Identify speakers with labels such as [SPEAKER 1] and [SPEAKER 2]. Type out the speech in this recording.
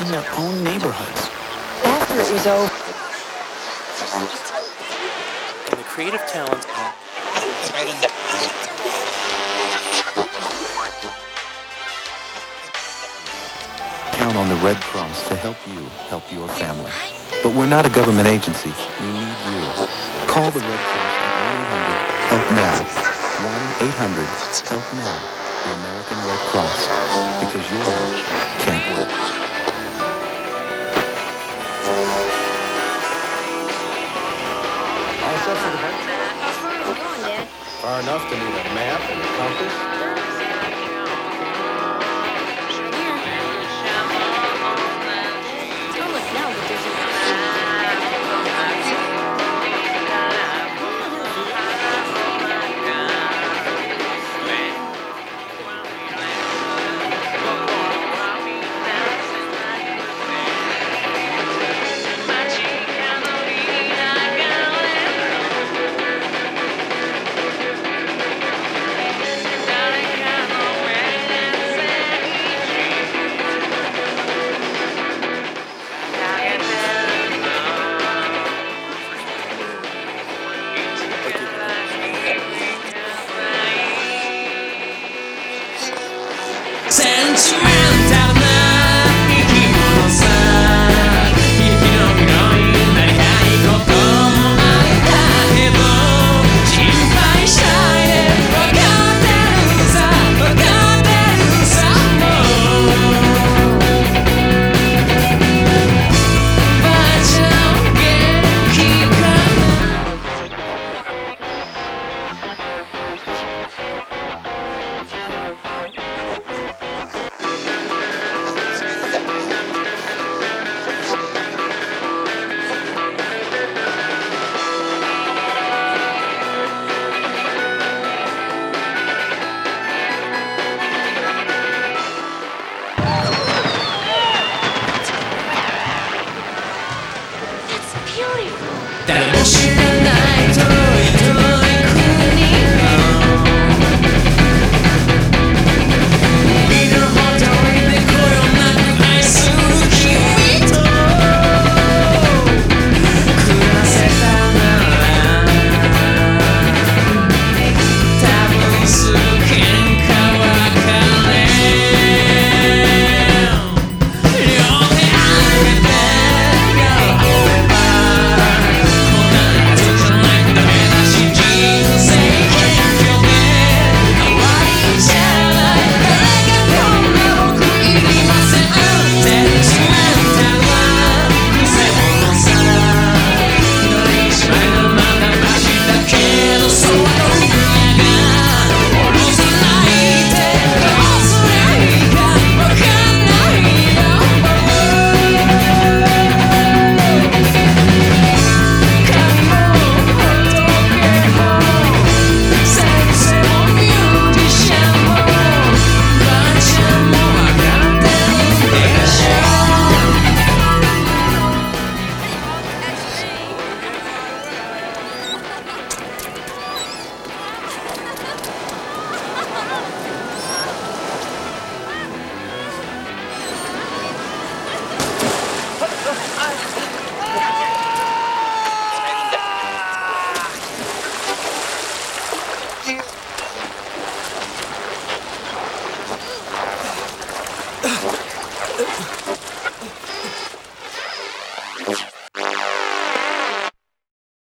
[SPEAKER 1] in their own neighborhoods.
[SPEAKER 2] After it was over,
[SPEAKER 1] and the creative talents. Count on the Red Cross to help you help your family. But we're not a government agency. We need you. Call the Red Cross at 1-800 HELP NOW. 1-800 HELP NOW. The American Red Cross. Because your help can't wait.
[SPEAKER 3] far
[SPEAKER 4] enough to need a map and a compass.
[SPEAKER 5] Dance. 誰も知らないと